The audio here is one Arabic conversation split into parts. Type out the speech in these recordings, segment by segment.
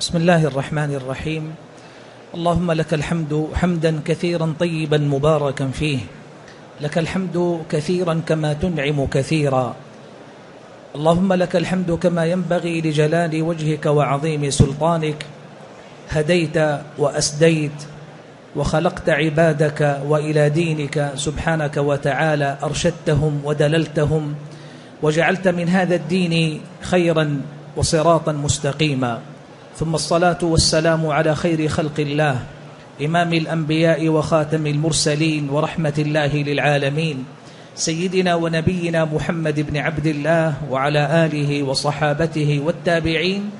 بسم الله الرحمن الرحيم. اللهم لك الحمد حمدا كثيرا طيبا مباركا فيه. لك الحمد كثيرا كما تنعم كثيرا. اللهم لك الحمد كما ينبغي لجلال وجهك وعظيم سلطانك. هديت وأسديت وخلقت عبادك وإلى دينك سبحانك وتعالى أرشدتهم ودللتهم. وجعلت من هذا الدين خيرا وصراطا مستقيما. ثم الصلاة والسلام على خير خلق الله إمام الأنبياء وخاتم المرسلين ورحمة الله للعالمين سيدنا ونبينا محمد بن عبد الله وعلى آله وصحابته والتابعين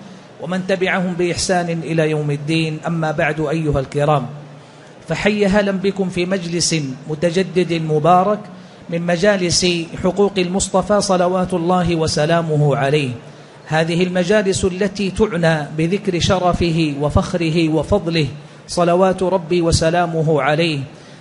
ومن تبعهم بإحسان إلى يوم الدين أما بعد أيها الكرام فحي هلا بكم في مجلس متجدد مبارك من مجالس حقوق المصطفى صلوات الله وسلامه عليه. هذه المجالس التي تعنى بذكر شرفه وفخره وفضله صلوات ربي وسلامه عليه.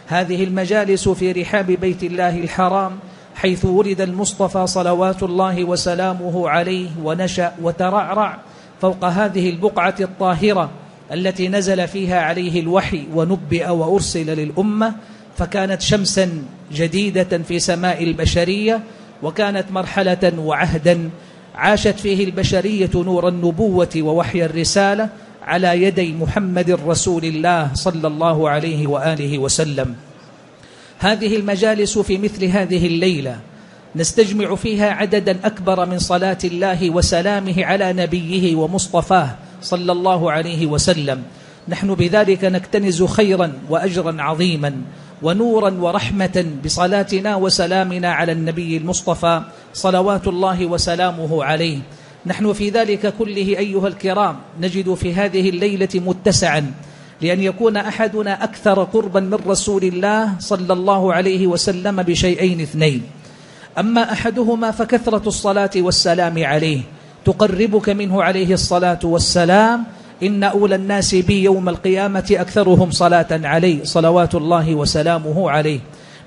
هذه المجالس في رحاب بيت الله الحرام حيث ولد المصطفى صلوات الله وسلامه عليه ونشأ وترعرع فوق هذه البقعة الطاهرة التي نزل فيها عليه الوحي ونبئ وأرسل للأمة. فكانت شمسا جديدة في سماء البشرية وكانت مرحلة وعهدا عاشت فيه البشرية نور النبوة ووحي الرسالة على يدي محمد رسول الله صلى الله عليه وآله وسلم. هذه المجالس في مثل هذه الليلة نستجمع فيها عددا أكبر من صلاة الله وسلامه على نبيه ومصطفاه صلى الله عليه وسلم. نحن بذلك نكتنز خيرا وأجرا عظيما. ونورا ورحمة بصلاتنا وسلامنا على النبي المصطفى صلوات الله وسلامه عليه. نحن في ذلك كله أيها الكرام نجد في هذه الليلة متسعا لأن يكون أحدنا أكثر قربا من رسول الله صلى الله عليه وسلم بشيئين اثنين. أما أحدهما فكثرة الصلاة والسلام عليه. تقربك منه عليه الصلاة والسلام إن أولى الناس بي يوم القيامة أكثرهم صلاة عليه صلوات الله وسلامه عليه.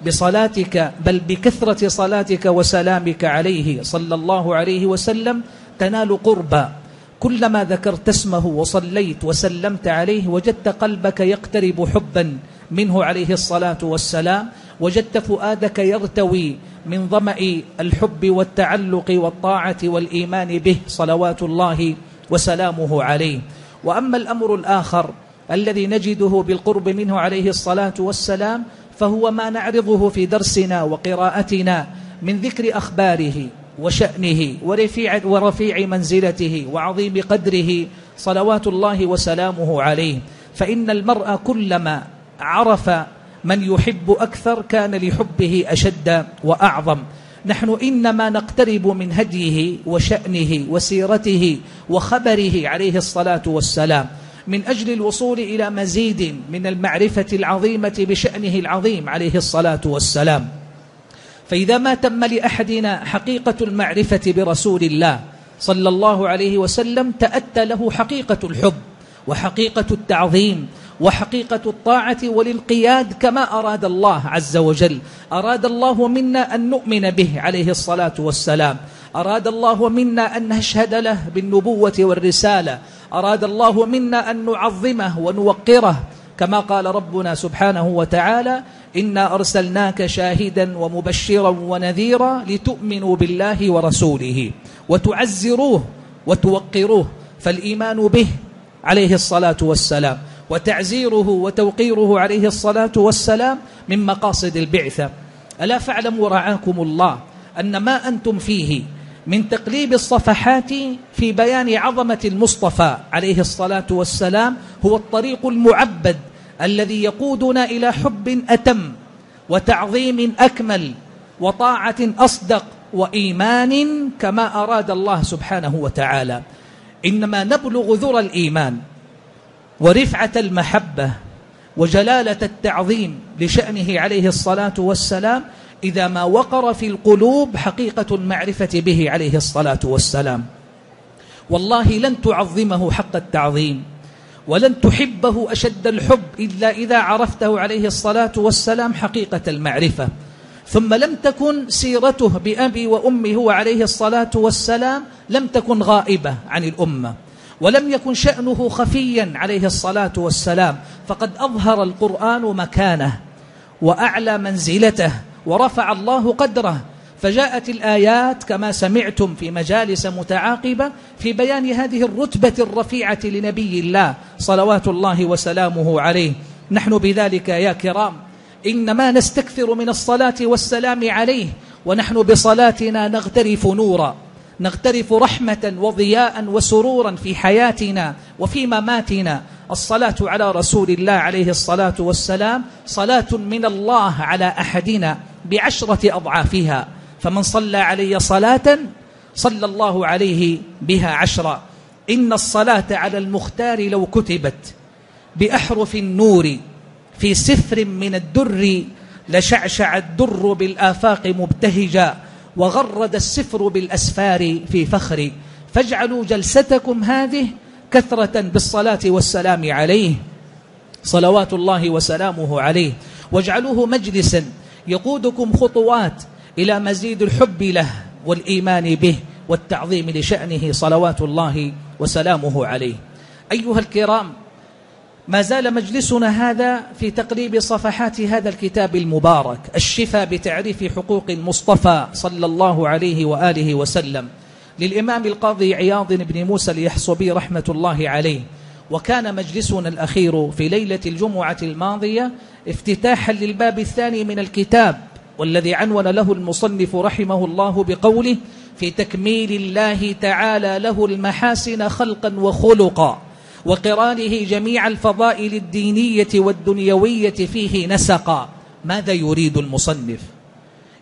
بصلاتك بل بكثرة صلاتك وسلامك عليه صلى الله عليه وسلم تنال قربا. كلما ذكرت اسمه وصليت وسلمت عليه وجدت قلبك يقترب حبا منه عليه الصلاة والسلام وجدت فؤادك يرتوي من ظمأ الحب والتعلق والطاعة والإيمان به صلوات الله وسلامه عليه. وأما الأمر الآخر الذي نجده بالقرب منه عليه الصلاة والسلام فهو ما نعرضه في درسنا وقراءتنا من ذكر أخباره وشأنه ورفيع, ورفيع منزلته وعظيم قدره صلوات الله وسلامه عليه. فإن المرء كلما عرف من يحب أكثر كان لحبه أشد وأعظم. نحن إنما نقترب من هديه وشأنه وسيرته وخبره عليه الصلاة والسلام. من أجل الوصول إلى مزيد من المعرفة العظيمة بشأنه العظيم عليه الصلاة والسلام. فإذا ما تم لأحدنا حقيقة المعرفة برسول الله صلى الله عليه وسلم تأتى له حقيقة الحب وحقيقة التعظيم وحقيقة الطاعة والانقياد كما أراد الله عز وجل. أراد الله منا أن نؤمن به عليه الصلاة والسلام. أراد الله منا أن نشهد له بالنبوة والرسالة. أراد الله منا أن نعظمه ونوقره. كما قال ربنا سبحانه وتعالى إنا أرسلناك شاهدا ومبشرا ونذيرا لتؤمنوا بالله ورسوله وتعزروه وتوقروه. فالإيمان به عليه الصلاة والسلام. وتعزيره وتوقيره عليه الصلاة والسلام من مقاصد البعثة. ألا فاعلموا رعاكم الله أن ما أنتم فيه من تقليب الصفحات في بيان عظمة المصطفى عليه الصلاة والسلام هو الطريق المعبد الذي يقودنا إلى حب أتم وتعظيم أكمل وطاعة أصدق وإيمان كما أراد الله سبحانه وتعالى. إنما نبلغ ذرى الإيمان ورفعة المحبة وجلالة التعظيم لشأنه عليه الصلاة والسلام إذا ما وقر في القلوب حقيقة المعرفة به عليه الصلاة والسلام. والله لن تعظمه حق التعظيم ولن تحبه أشد الحب إلا إذا عرفته عليه الصلاة والسلام حقيقة المعرفة. ثم لم تكن سيرته بأبي وأمه عليه الصلاة والسلام لم تكن غائبة عن الأمة. ولم يكن شأنه خفيا عليه الصلاة والسلام فقد أظهر القرآن مكانه وأعلى منزلته ورفع الله قدره. فجاءت الآيات كما سمعتم في مجالس متعاقبة في بيان هذه الرتبة الرفيعة لنبي الله صلوات الله وسلامه عليه. نحن بذلك يا كرام إنما نستكثر من الصلاة والسلام عليه ونحن بصلاتنا نغترف نورا. نغترف رحمة وضياء وسرورا في حياتنا وفي مماتنا. الصلاة على رسول الله عليه الصلاة والسلام صلاة من الله على أحدنا بعشرة أضعافها. فمن صلى علي صلاة صلى الله عليه بها عشرا إن الصلاة على المختار لو كتبت بأحرف النور في سفر من الدر لشعشع الدر بالآفاق مبتهجا. وغرد السفر بالأسفار في فخر. فاجعلوا جلستكم هذه كثرة بالصلاة والسلام عليه. صلوات الله وسلامه عليه. واجعلوه مجلسا يقودكم خطوات إلى مزيد الحب له والإيمان به والتعظيم لشأنه صلوات الله وسلامه عليه. أيها الكرام ما زال مجلسنا هذا في تقريب صفحات هذا الكتاب المبارك الشفاء بتعريف حقوق المصطفى صلى الله عليه وآله وسلم. للإمام القاضي عياض بن موسى اليحصبي رحمة الله عليه. وكان مجلسنا الأخير في ليلة الجمعة الماضية افتتاحا للباب الثاني من الكتاب والذي عنون له المصنف رحمه الله بقوله في تكميل الله تعالى له المحاسن خلقا وخلقا وقرانه جميع الفضائل الدينية والدنيوية فيه نسقا ماذا يريد المصنف؟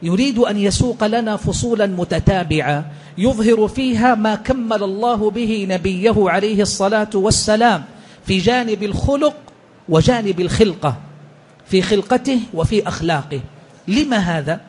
يريد أن يسوق لنا فصولا متتابعة يظهر فيها ما كمل الله به نبيه عليه الصلاة والسلام في جانب الخلق وجانب الخلقة في خلقته وفي أخلاقه لما هذا؟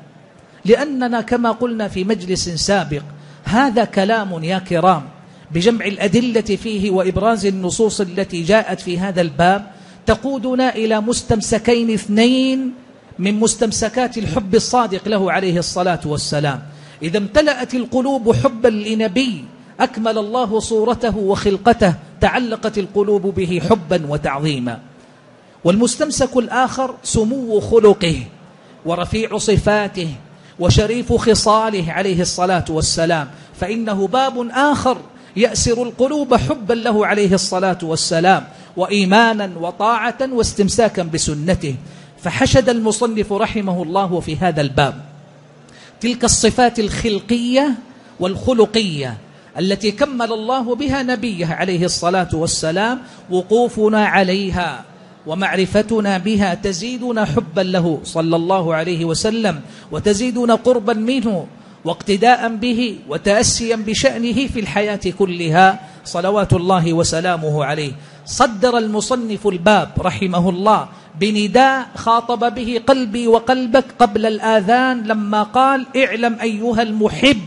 لأننا كما قلنا في مجلس سابق هذا كلام يا كرام بجمع الأدلة فيه وإبراز النصوص التي جاءت في هذا الباب تقودنا إلى مستمسكين اثنين من مستمسكات الحب الصادق له عليه الصلاة والسلام. إذا امتلأت القلوب حبا لنبي أكمل الله صورته وخلقته تعلقت القلوب به حبا وتعظيما. والمستمسك الآخر سمو خلقه ورفيع صفاته وشريف خصاله عليه الصلاة والسلام. فإنه باب آخر يأسر القلوب حبا له عليه الصلاة والسلام وإيمانا وطاعة واستمساكا بسنته. فحشد المصنف رحمه الله في هذا الباب. تلك الصفات الخلقية والخلقية التي كمل الله بها نبيه عليه الصلاة والسلام وقوفنا عليها ومعرفتنا بها تزيدنا حبا له صلى الله عليه وسلم وتزيدنا قربا منه واقتداء به وتأسيا بشأنه في الحياة كلها صلوات الله وسلامه عليه. صدر المصنف الباب رحمه الله بنداء خاطب به قلبي وقلبك قبل الآذان لما قال اعلم أيها المحب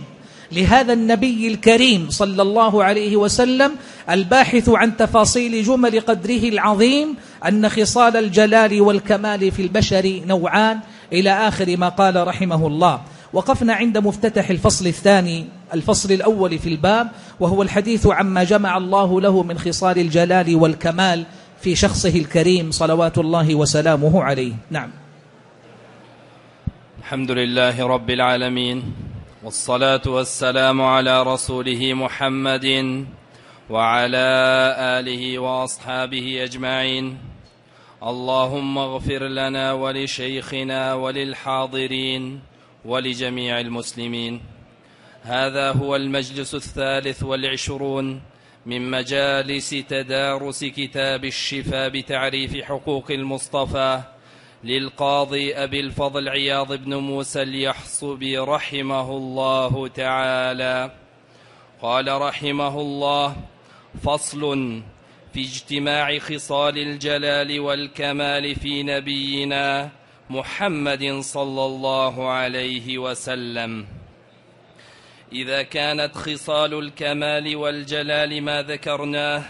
لهذا النبي الكريم صلى الله عليه وسلم الباحث عن تفاصيل جمل قدره العظيم أن خصال الجلال والكمال في البشر نوعان إلى آخر ما قال رحمه الله وقفنا عند مفتتح الفصل الثاني الفصل الأول في الباب وهو الحديث عما جمع الله له من خصال الجلال والكمال في شخصه الكريم صلوات الله وسلامه عليه. نعم. الحمد لله رب العالمين والصلاة والسلام على رسوله محمد وعلى آله وأصحابه أجمعين. اللهم اغفر لنا ولشيخنا وللحاضرين. ولجميع المسلمين. هذا هو المجلس الثالث والعشرون من مجالس تدارس كتاب الشفاء بتعريف حقوق المصطفى للقاضي أبي الفضل عياض بن موسى اليحصبي رحمه الله تعالى. قال رحمه الله فصل في اجتماع خصال الجلال والكمال في نبينا محمد صلى الله عليه وسلم. إذا كانت خصال الكمال والجلال ما ذكرناه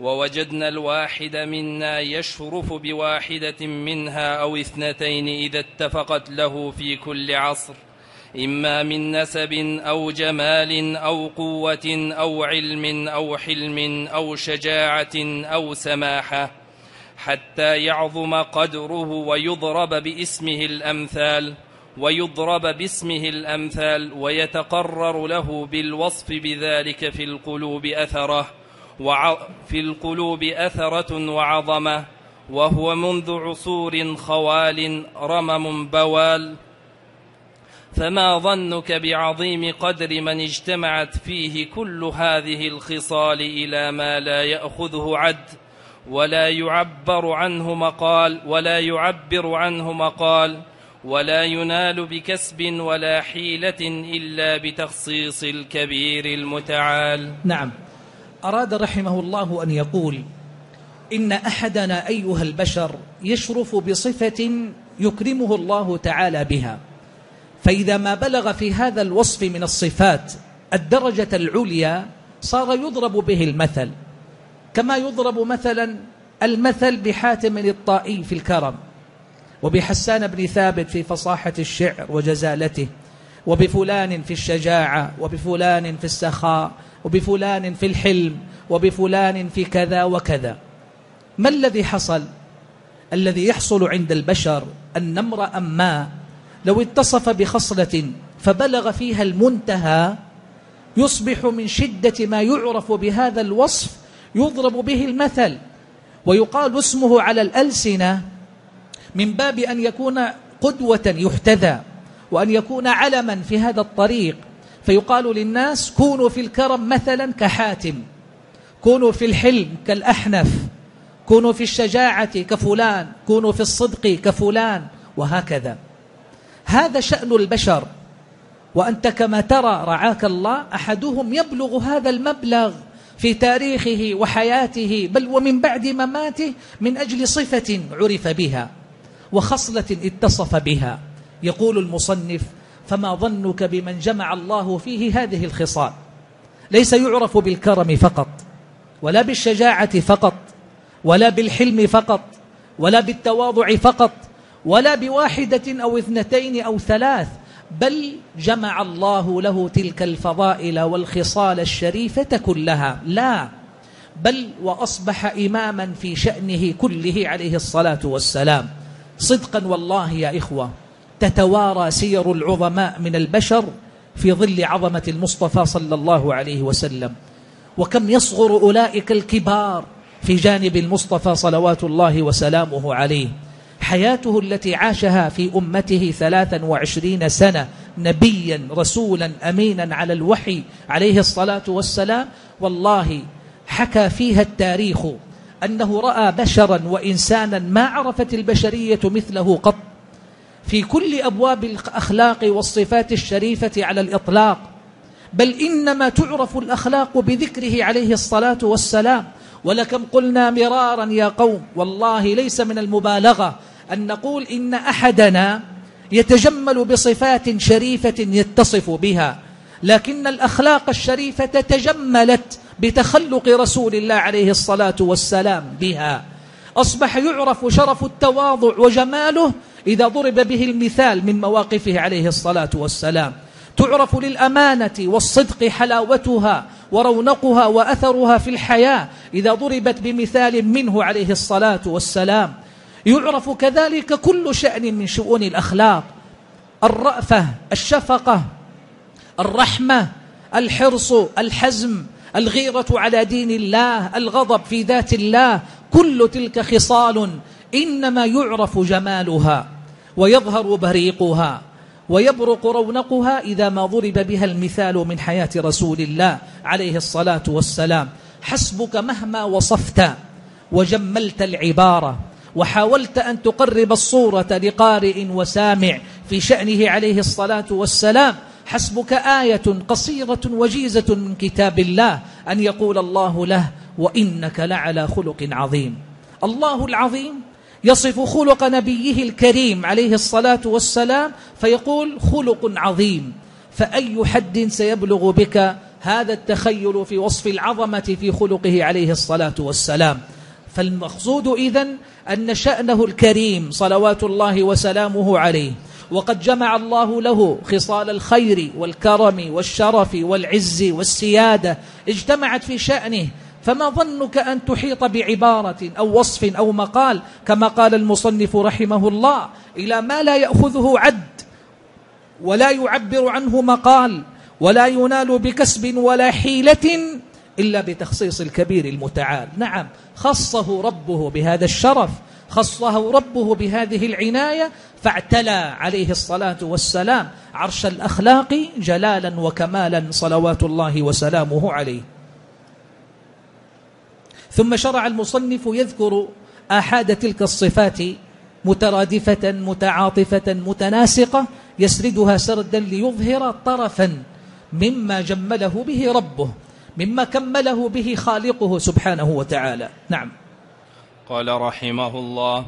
ووجدنا الواحد منا يشرف بواحدة منها أو اثنتين إذا اتفقت له في كل عصر إما من نسب أو جمال أو قوة أو علم أو حلم أو شجاعة أو سماحة. حتى يعظم قدره ويضرب باسمه الأمثال ويضرب باسمه الأمثال ويتقرر له بالوصف بذلك في القلوب أثره في القلوب أثرة وعظمة وهو منذ عصور خوال رمم بوال. فما ظنك بعظيم قدر من اجتمعت فيه كل هذه الخصال إلى ما لا يأخذه عد؟ ولا يعبر عنه مقال ولا يعبر عنه مقال ولا ينال بكسب ولا حيلة إلا بتخصيص الكبير المتعال. نعم. أراد رحمه الله أن يقول إن أحدنا أيها البشر يشرف بصفة يكرمه الله تعالى بها فإذا ما بلغ في هذا الوصف من الصفات الدرجة العليا صار يضرب به المثل. كما يضرب مثلا المثل بحاتم الطائي في الكرم وبحسان بن ثابت في فصاحة الشعر وجزالته وبفلان في الشجاعة وبفلان في السخاء وبفلان في الحلم وبفلان في كذا وكذا. ما الذي حصل؟ الذي يحصل عند البشر أن امرأ ما؟ لو اتصف بخصلة فبلغ فيها المنتهى يصبح من شدة ما يعرف بهذا الوصف يضرب به المثل ويقال اسمه على الألسنة من باب أن يكون قدوة يحتذى وأن يكون علما في هذا الطريق. فيقال للناس كونوا في الكرم مثلا كحاتم كونوا في الحلم كالأحنف كونوا في الشجاعة كفلان كونوا في الصدق كفلان وهكذا. هذا شأن البشر وأنت كما ترى رعاك الله أحدهم يبلغ هذا المبلغ. في تاريخه وحياته بل ومن بعد مماته من أجل صفة عرف بها وخصلة اتصف بها. يقول المصنف فما ظنك بمن جمع الله فيه هذه الخصال؟ ليس يعرف بالكرم فقط ولا بالشجاعة فقط ولا بالحلم فقط ولا بالتواضع فقط ولا بواحدة أو اثنتين أو ثلاث بل جمع الله له تلك الفضائل والخصال الشريفة كلها. لا بل وأصبح إماما في شأنه كله عليه الصلاة والسلام. صدقا والله يا إخوة تتوارى سير العظماء من البشر في ظل عظمة المصطفى صلى الله عليه وسلم. وكم يصغر أولئك الكبار في جانب المصطفى صلوات الله وسلامه عليه. حياته التي عاشها في أمته ثلاثا وعشرين سنة نبيا رسولا أمينا على الوحي عليه الصلاة والسلام. والله حكى فيها التاريخ أنه رأى بشرا وإنسانا ما عرفت البشرية مثله قط. في كل أبواب الأخلاق والصفات الشريفة على الإطلاق. بل إنما تعرف الأخلاق بذكره عليه الصلاة والسلام. ولكم قلنا مرارا يا قوم والله ليس من المبالغة أن نقول إن أحدنا يتجمل بصفات شريفة يتصف بها لكن الأخلاق الشريفة تجملت بتخلق رسول الله عليه الصلاة والسلام بها. أصبح يعرف شرف التواضع وجماله إذا ضرب به المثال من مواقفه عليه الصلاة والسلام. تعرف للأمانة والصدق حلاوتها ورونقها وأثرها في الحياة إذا ضربت بمثال منه عليه الصلاة والسلام. يعرف كذلك كل شأن من شؤون الأخلاق. الرأفة الشفقة الرحمة الحرص الحزم الغيرة على دين الله الغضب في ذات الله. كل تلك خصال إنما يعرف جمالها ويظهر بريقها. ويبرق رونقها إذا ما ضرب بها المثال من حياة رسول الله عليه الصلاة والسلام. حسبك مهما وصفت وجملت العبارة وحاولت أن تقرب الصورة لقارئ وسامع في شأنه عليه الصلاة والسلام. حسبك آية قصيرة وجيزة من كتاب الله أن يقول الله له وإنك لعلى خلق عظيم. الله العظيم يصف خلق نبيه الكريم عليه الصلاة والسلام فيقول خلق عظيم. فأي حد سيبلغ بك هذا التخيل في وصف العظمة في خلقه عليه الصلاة والسلام. فالمقصود إذن أن شأنه الكريم صلوات الله وسلامه عليه. وقد جمع الله له خصال الخير والكرم والشرف والعز والسيادة اجتمعت في شأنه فما ظنك أن تحيط بعبارة أو وصف أو مقال كما قال المصنف رحمه الله إلى ما لا يأخذه عد ولا يعبر عنه مقال ولا ينال بكسب ولا حيلة إلا بتخصيص الكبير المتعال. نعم خصه ربه بهذا الشرف خصه ربه بهذه العناية فاعتلى عليه الصلاة والسلام عرش الأخلاق جلالا وكمالا صلوات الله وسلامه عليه. ثم شرع المصنف يذكر آحاد تلك الصفات مترادفة متعاطفة متناسقة يسردها سردا ليظهر طرفا مما جمله به ربه مما كمله به خالقه سبحانه وتعالى. نعم. قال رحمه الله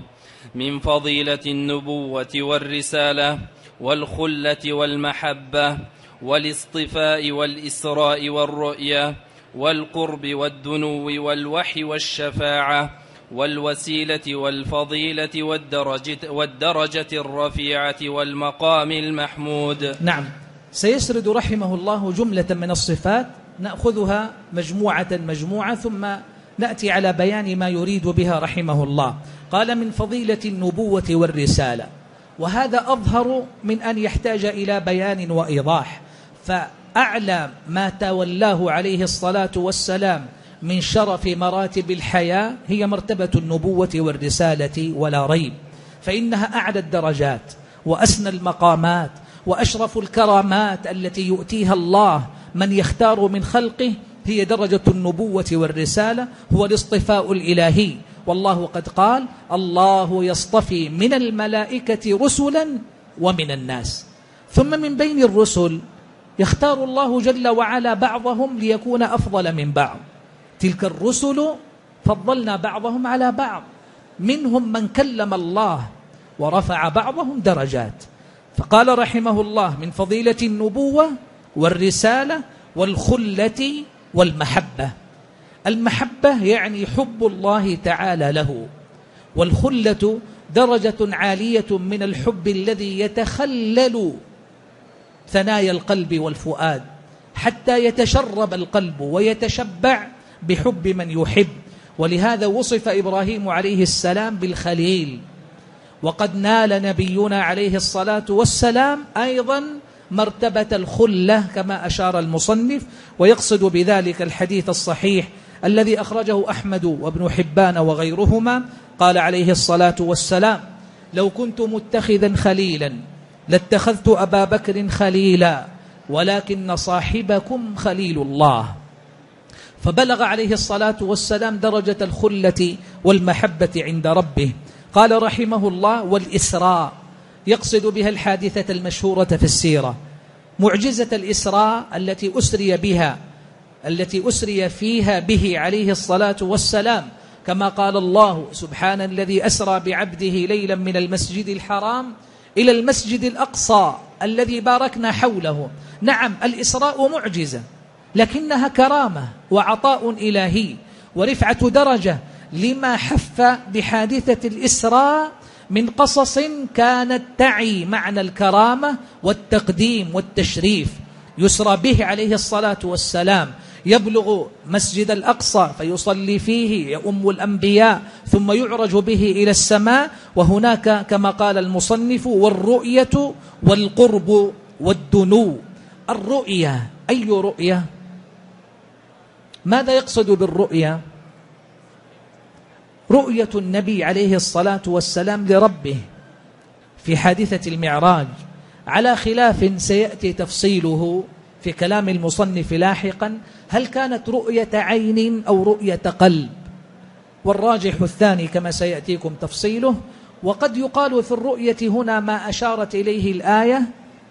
من فضيلة النبوة والرسالة والخلة والمحبة والاصطفاء والإسراء والرؤية والقرب والدنو والوحي والشفاعة والوسيلة والفضيلة والدرجة, والدرجة الرفيعة والمقام المحمود. نعم. سيسرد رحمه الله جملة من الصفات نأخذها مجموعة مجموعة ثم نأتي على بيان ما يريد بها رحمه الله. قال من فضيلة النبوة والرسالة. وهذا أظهر من أن يحتاج إلى بيان وإيضاح. فأعلى ما تولاه عليه الصلاة والسلام من شرف مراتب الحياة هي مرتبة النبوة والرسالة ولا ريب. فإنها أعلى الدرجات وأسنى المقامات وأشرف الكرامات التي يؤتيها الله من يختار من خلقه هي درجة النبوة والرسالة هو الاصطفاء الإلهي. والله قد قال الله يصطفي من الملائكة رسلا ومن الناس ثم من بين الرسل يختار الله جل وعلا بعضهم ليكون أفضل من بعض. تلك الرسل فضلنا بعضهم على بعض. منهم من كلم الله ورفع بعضهم درجات. فقال رحمه الله من فضيلة النبوة والرسالة والخلة والمحبة. المحبة يعني حب الله تعالى له. والخلة درجة عالية من الحب الذي يتخلل ثنايا القلب والفؤاد حتى يتشرب القلب ويتشبع بحب من يحب. ولهذا وصف إبراهيم عليه السلام بالخليل. وقد نال نبينا عليه الصلاة والسلام أيضا مرتبة الخلة كما أشار المصنف. ويقصد بذلك الحديث الصحيح الذي أخرجه أحمد وابن حبان وغيرهما. قال عليه الصلاة والسلام لو كنت متخذا خليلا لاتخذت أبا بكر خليلا ولكن صاحبكم خليل الله. فبلغ عليه الصلاة والسلام درجة الخلة والمحبة عند ربه. قال رحمه الله والإسراء يقصد بها الحادثة المشهورة في السيرة. معجزة الإسراء التي أسري بها التي أسري فيها به عليه الصلاة والسلام. كما قال الله سبحان الذي أسرى بعبده ليلا من المسجد الحرام إلى المسجد الأقصى الذي باركنا حوله. نعم الإسراء معجزة لكنها كرامة وعطاء إلهي ورفعة درجة لما حف بحادثة الإسراء من قصص كانت تعي معنى الكرامة والتقديم والتشريف. يسرى به عليه الصلاة والسلام. يبلغ مسجد الأقصى فيصلي فيه يؤم الأنبياء ثم يعرج به إلى السماء وهناك كما قال المصنف والرؤية والقرب والدنو. الرؤية أي رؤية؟ ماذا يقصد بالرؤية؟ رؤية النبي عليه الصلاة والسلام لربه في حادثة المعراج. على خلاف سيأتي تفصيله في كلام المصنف لاحقا هل كانت رؤية عين أو رؤية قلب؟ والراجح الثاني كما سيأتيكم تفصيله وقد يقال في الرؤية هنا ما أشارت إليه الآية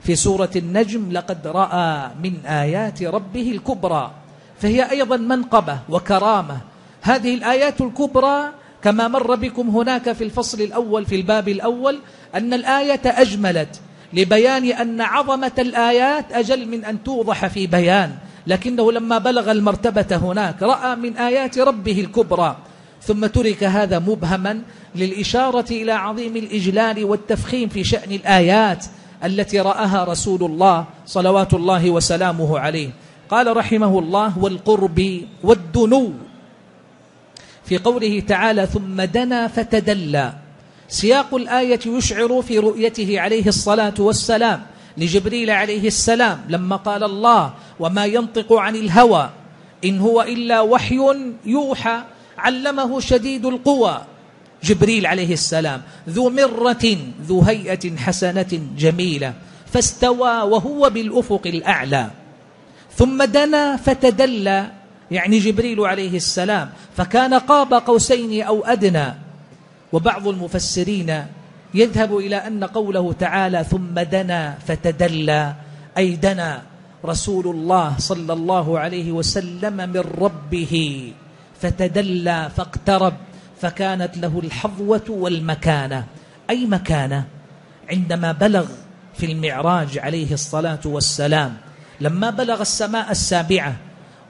في سورة النجم لقد رأى من آيات ربه الكبرى فهي أيضا منقبة وكرامة. هذه الآيات الكبرى كما مر بكم هناك في الفصل الأول في الباب الأول أن الآية أجملت. لبيان أن عظمة الآيات أجل من أن توضح في بيان لكنه لما بلغ المرتبة هناك رأى من آيات ربه الكبرى ثم ترك هذا مبهما للإشارة إلى عظيم الإجلال والتفخيم في شأن الآيات التي رآها رسول الله صلوات الله وسلامه عليه. قال رحمه الله والقرب والدنو. في قوله تعالى ثم دنا فتدلى. سياق الآية يشعر في رؤيته عليه الصلاة والسلام لجبريل عليه السلام لما قال الله وما ينطق عن الهوى إن هو إلا وحي يوحى علمه شديد القوى. جبريل عليه السلام ذو مرة ذو هيئة حسنة جميلة فاستوى وهو بالأفق الأعلى. ثم دنا فتدلى يعني جبريل عليه السلام فكان قاب قوسين أو أدنى. وبعض المفسرين يذهب إلى أن قوله تعالى ثم دنا فتدلى أي دنا رسول الله صلى الله عليه وسلم من ربه فتدلى فاقترب فكانت له الحظوة والمكانة. أي مكانة؟ عندما بلغ في المعراج عليه الصلاة والسلام لما بلغ السماء السابعة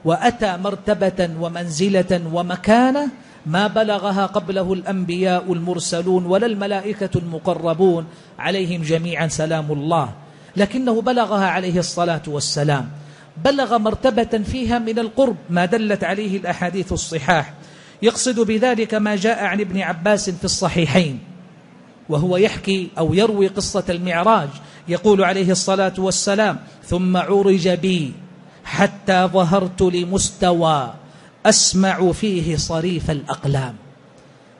وأتى مرتبة ومنزلة ومكانة ما بلغها قبله الأنبياء المرسلون ولا الملائكة المقربون عليهم جميعا سلام الله. لكنه بلغها عليه الصلاة والسلام. بلغ مرتبة فيها من القرب ما دلت عليه الأحاديث الصحاح. يقصد بذلك ما جاء عن ابن عباس في الصحيحين. وهو يحكي أو يروي قصة المعراج. يقول عليه الصلاة والسلام ثم عرج بي حتى ظهرت لمستوى أسمع فيه صريف الأقلام.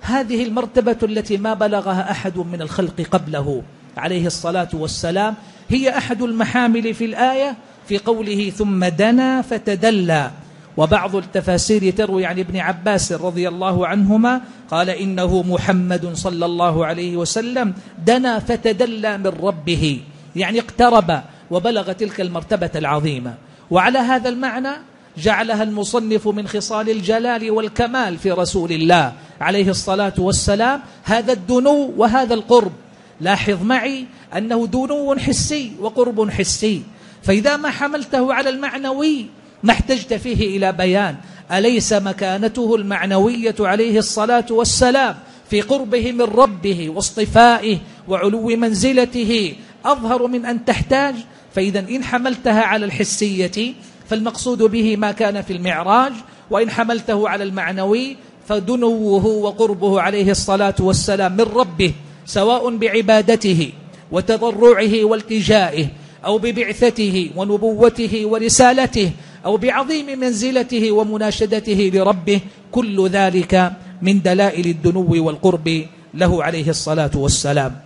هذه المرتبة التي ما بلغها أحد من الخلق قبله عليه الصلاة والسلام هي أحد المحامل في الآية في قوله ثم دنا فتدلى. وبعض التفاسير تروي عن ابن عباس رضي الله عنهما قال إنه محمد صلى الله عليه وسلم دنا فتدلى من ربه يعني اقترب وبلغ تلك المرتبة العظيمة. وعلى هذا المعنى جعلها المصنف من خصال الجلال والكمال في رسول الله عليه الصلاة والسلام. هذا الدنو وهذا القرب. لاحظ معي أنه دنو حسي وقرب حسي. فإذا ما حملته على المعنوي ما احتجت فيه إلى بيان. أليس مكانته المعنوية عليه الصلاة والسلام في قربه من ربه واصطفائه وعلو منزلته؟ أظهر من أن تحتاج. فإذا إن حملتها على الحسية فالمقصود به ما كان في المعراج وإن حملته على المعنوي فدنوه وقربه عليه الصلاة والسلام من ربه سواء بعبادته وتضرعه والتجائه أو ببعثته ونبوته ورسالته أو بعظيم منزلته ومناشدته لربه كل ذلك من دلائل الدنو والقرب له عليه الصلاة والسلام.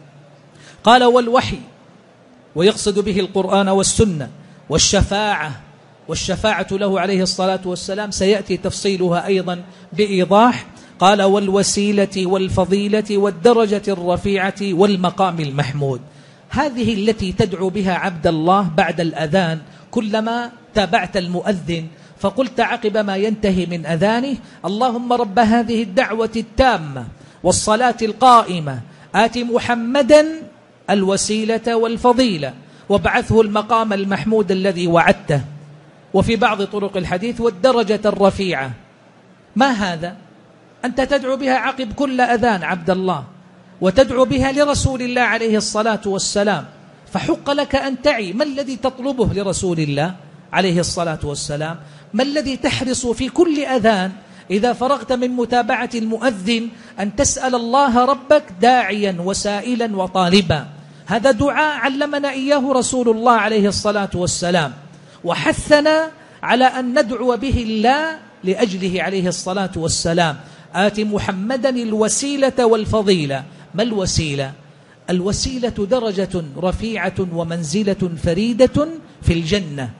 قال والوحي ويقصد به القرآن والسنة والشفاعة والشفاعة له عليه الصلاة والسلام سيأتي تفصيلها أيضا بإيضاح. قال والوسيلة والفضيلة والدرجة الرفيعة والمقام المحمود. هذه التي تدعو بها عبد الله بعد الأذان كلما تابعت المؤذن فقلت عقب ما ينتهي من أذانه اللهم رب هذه الدعوة التامة والصلاة القائمة آت محمدا الوسيلة والفضيلة وابعثه المقام المحمود الذي وعدته. وفي بعض طرق الحديث والدرجة الرفيعة. ما هذا؟ أنت تدعو بها عقب كل أذان عبد الله. وتدعو بها لرسول الله عليه الصلاة والسلام. فحق لك أن تعي ما الذي تطلبه لرسول الله عليه الصلاة والسلام؟ ما الذي تحرص في كل أذان؟ إذا فرغت من متابعة المؤذن أن تسأل الله ربك داعيا وسائلا وطالبا. هذا دعاء علمنا إياه رسول الله عليه الصلاة والسلام. وحثنا على أن ندعو به الله لأجله عليه الصلاة والسلام. آت محمدا الوسيلة والفضيلة. ما الوسيلة؟ الوسيلة درجة رفيعة ومنزلة فريدة في الجنة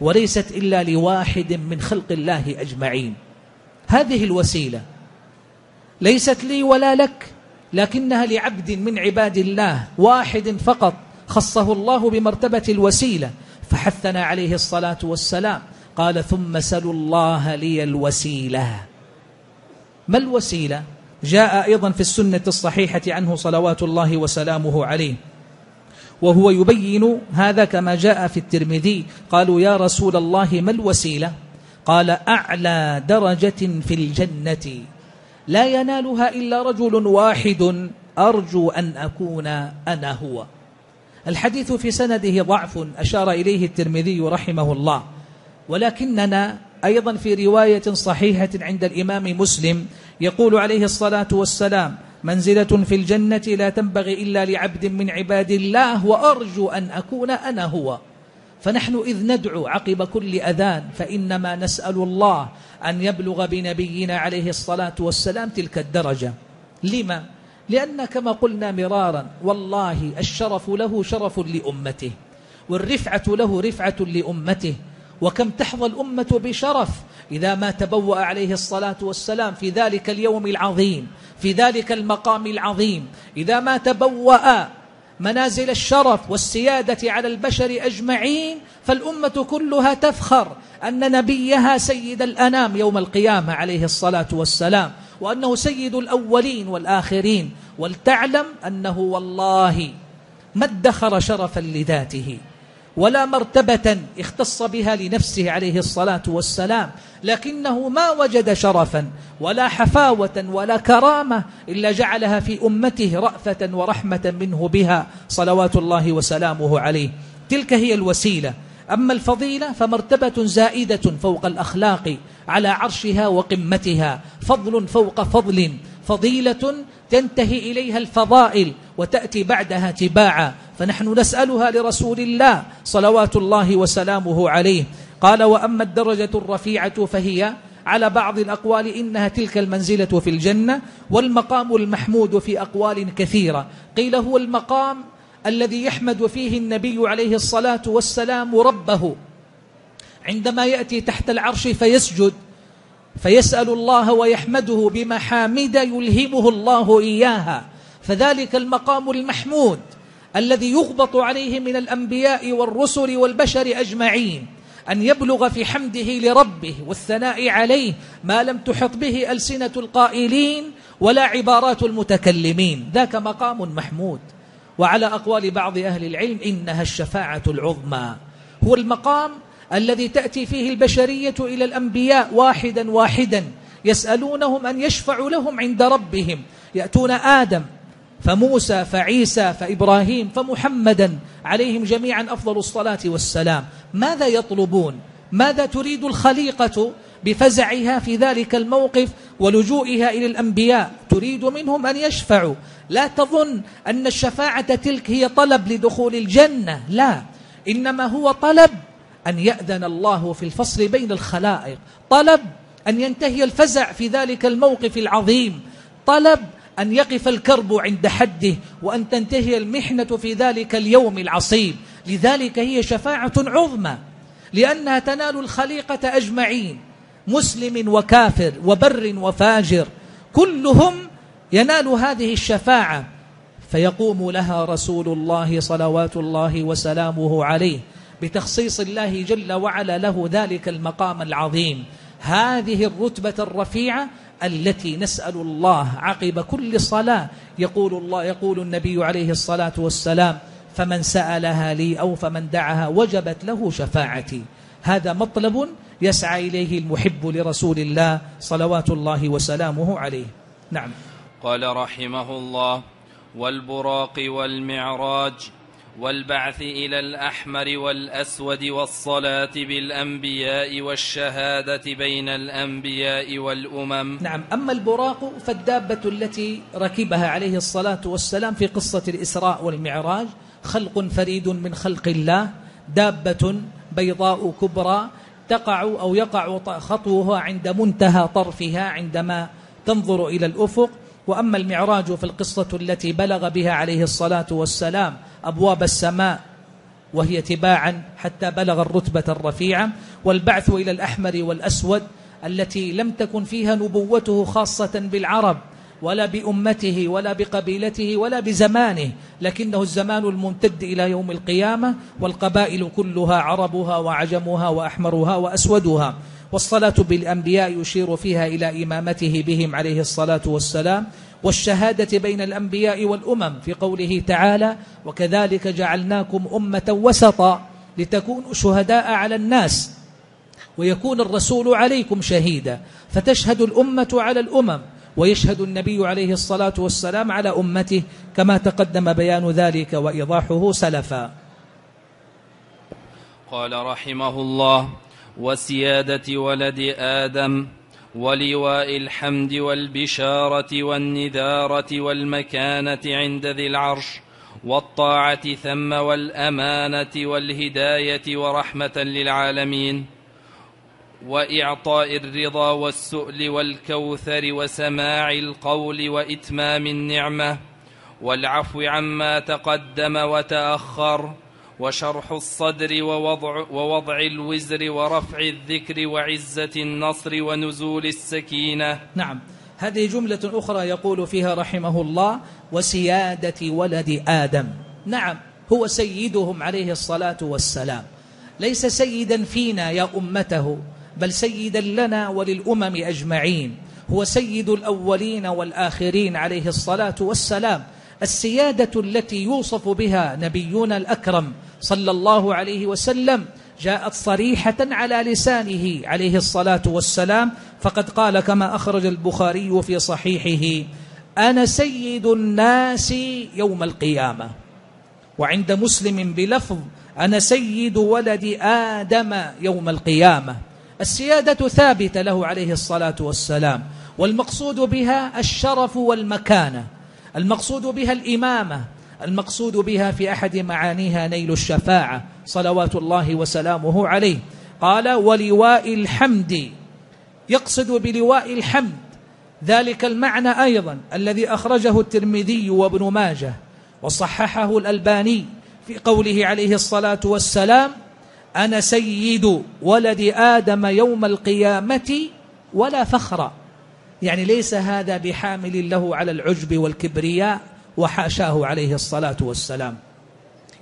وليست إلا لواحد من خلق الله أجمعين. هذه الوسيلة ليست لي ولا لك لكنها لعبد من عباد الله واحد فقط خصه الله بمرتبة الوسيلة. فحثنا عليه الصلاة والسلام. قال ثم سلوا الله لي الوسيلة. ما الوسيلة؟ جاء أيضا في السنة الصحيحة عنه صلوات الله وسلامه عليه. وهو يبين هذا كما جاء في الترمذي. قالوا يا رسول الله ما الوسيلة؟ قال أعلى درجة في الجنة. لا ينالها إلا رجل واحد. أرجو أن أكون أنا هو. الحديث في سنده ضعف أشار إليه الترمذي رحمه الله. ولكننا أيضا في رواية صحيحة عند الإمام مسلم يقول عليه الصلاة والسلام منزلة في الجنة لا تنبغي إلا لعبد من عباد الله وأرجو أن أكون أنا هو. فنحن إذ ندعو عقب كل أذان فإنما نسأل الله أن يبلغ بنبينا عليه الصلاة والسلام تلك الدرجة. لما؟ لأن كما قلنا مرارا والله الشرف له شرف لأمته والرفعة له رفعة لأمته وكم تحظى الأمة بشرف إذا ما تبوأ عليه الصلاة والسلام في ذلك اليوم العظيم في ذلك المقام العظيم. إذا ما تبوأ منازل الشرف والسيادة على البشر أجمعين فالأمة كلها تفخر أن نبيها سيد الأنام يوم القيامة عليه الصلاة والسلام. وأنه سيد الأولين والآخرين ولتعلم أنه والله ما ادخر شرفا لذاته ولا مرتبة اختص بها لنفسه عليه الصلاة والسلام لكنه ما وجد شرفا ولا حفاوة ولا كرامة إلا جعلها في أمته رأفة ورحمة منه بها صلوات الله وسلامه عليه. تلك هي الوسيلة. أما الفضيلة فمرتبة زائدة فوق الأخلاق على عرشها وقمتها. فضل فوق فضل. فضيلة تنتهي إليها الفضائل وتأتي بعدها تباعا. فنحن نسألها لرسول الله صلوات الله وسلامه عليه. قال وأما الدرجة الرفيعة فهي على بعض الأقوال إنها تلك المنزلة في الجنة والمقام المحمود في أقوال كثيرة. قيل هو المقام الذي يحمد فيه النبي عليه الصلاة والسلام ربه. عندما يأتي تحت العرش فيسجد فيسأل الله ويحمده بمحامد يلهمه الله إياها. فذلك المقام المحمود الذي يغبط عليه من الأنبياء والرسل والبشر أجمعين. أن يبلغ في حمده لربه والثناء عليه ما لم تحط به ألسنة القائلين ولا عبارات المتكلمين. ذاك مقام محمود. وعلى أقوال بعض أهل العلم إنها الشفاعة العظمى. هو المقام الذي تأتي فيه البشرية إلى الأنبياء واحدا واحدا يسألونهم أن يشفعوا لهم عند ربهم. يأتون آدم فموسى فعيسى فإبراهيم فمحمدا عليهم جميعا أفضل الصلاة والسلام. ماذا يطلبون؟ ماذا تريد الخليقة بفزعها في ذلك الموقف ولجوئها إلى الأنبياء؟ تريد منهم أن يشفعوا. لا تظن أن الشفاعة تلك هي طلب لدخول الجنة. لا إنما هو طلب أن يأذن الله في الفصل بين الخلائق. طلب أن ينتهي الفزع في ذلك الموقف العظيم. طلب أن يقف الكرب عند حده وأن تنتهي المحنة في ذلك اليوم العصيب. لذلك هي شفاعة عظمى لأنها تنال الخليقة أجمعين مسلم وكافر وبر وفاجر. كلهم ينال هذه الشفاعة. فيقوم لها رسول الله صلوات الله وسلامه عليه. بتخصيص الله جل وعلا له ذلك المقام العظيم. هذه الرتبة الرفيعة التي نسأل الله عقب كل صلاة. يقول الله يقول النبي عليه الصلاة والسلام فمن سألها لي أو فمن دعها وجبت له شفاعتي. هذا مطلب يسعى إليه المحب لرسول الله صلوات الله وسلامه عليه. نعم. قال رحمه الله والبراق والمعراج والبعث إلى الأحمر والأسود والصلاة بالأنبياء والشهادة بين الأنبياء والأمم. نعم أما البراق فالدابة التي ركبها عليه الصلاة والسلام في قصة الإسراء والمعراج خلق فريد من خلق الله دابة بيضاء كبرى تقع أو يقع خطوها عند منتهى طرفها عندما تنظر إلى الأفق وأما المعراج في القصة التي بلغ بها عليه الصلاة والسلام أبواب السماء وهي تباعا حتى بلغ الرتبة الرفيعة والبعث إلى الأحمر والأسود التي لم تكن فيها نبوته خاصة بالعرب ولا بأمته ولا بقبيلته ولا بزمانه لكنه الزمان الممتد إلى يوم القيامة والقبائل كلها عربها وعجمها وأحمرها وأسودها. والصلاة بالأنبياء يشير فيها إلى إمامته بهم عليه الصلاة والسلام والشهادة بين الأنبياء والأمم في قوله تعالى وكذلك جعلناكم أمة وسطا لتكونوا شهداء على الناس ويكون الرسول عليكم شهيدا فتشهد الأمة على الأمم ويشهد النبي عليه الصلاة والسلام على أمته كما تقدم بيان ذلك وإيضاحه سلفا. قال رحمه الله وسيادة ولد آدم ولواء الحمد والبشارة والنذارة والمكانة عند ذي العرش والطاعة ثم والأمانة والهداية ورحمة للعالمين وإعطاء الرضا والسؤل والكوثر وسماع القول وإتمام النعمة والعفو عما تقدم وتأخر وشرح الصدر ووضع, ووضع الوزر ورفع الذكر وعزة النصر ونزول السكينة. نعم. هذه جملة أخرى يقول فيها رحمه الله وسيادة ولد آدم. نعم هو سيدهم عليه الصلاة والسلام. ليس سيدا فينا يا أمته بل سيدا لنا وللأمم أجمعين. هو سيد الأولين والآخرين عليه الصلاة والسلام. السيادة التي يوصف بها نبينا الأكرم صلى الله عليه وسلم جاءت صريحة على لسانه عليه الصلاة والسلام فقد قال كما أخرج البخاري في صحيحه أنا سيد الناس يوم القيامة. وعند مسلم بلفظ أنا سيد ولد آدم يوم القيامة. السيادة ثابتة له عليه الصلاة والسلام والمقصود بها الشرف والمكانة. المقصود بها الإمامة المقصود بها في أحد معانيها نيل الشفاعة صلوات الله وسلامه عليه. قال ولواء الحمد. يقصد بلواء الحمد. ذلك المعنى أيضا الذي أخرجه الترمذي وابن ماجه وصححه الألباني في قوله عليه الصلاة والسلام أنا سيد ولد آدم يوم القيامة ولا فخر. يعني ليس هذا بحامل له على العجب والكبرياء وحاشاه عليه الصلاة والسلام.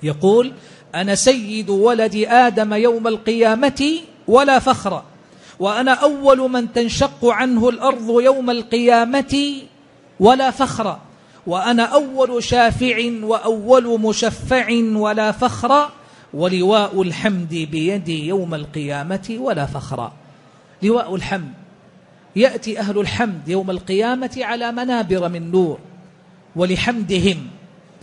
يقول أنا سيد ولد آدم يوم القيامة ولا فخر وأنا أول من تنشق عنه الأرض يوم القيامة ولا فخر وأنا أول شافع وأول مشفع ولا فخر ولواء الحمد بيدي يوم القيامة ولا فخر. لواء الحمد. يأتي أهل الحمد يوم القيامة على منابر من نور ولحمدهم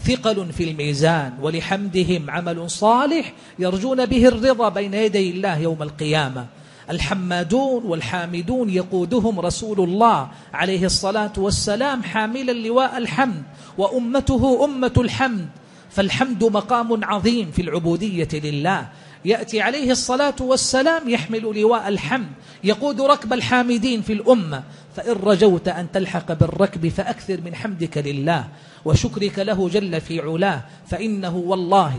ثقل في الميزان ولحمدهم عمل صالح يرجون به الرضا بين يدي الله يوم القيامة. الحمادون والحامدون يقودهم رسول الله عليه الصلاة والسلام حاملا لواء الحمد وأمته أمة الحمد. فالحمد مقام عظيم في العبودية لله يأتي عليه الصلاة والسلام يحمل لواء الحمد يقود ركب الحامدين في الأمة فإن رجوت أن تلحق بالركب فأكثر من حمدك لله وشكرك له جل في علاه فإنه والله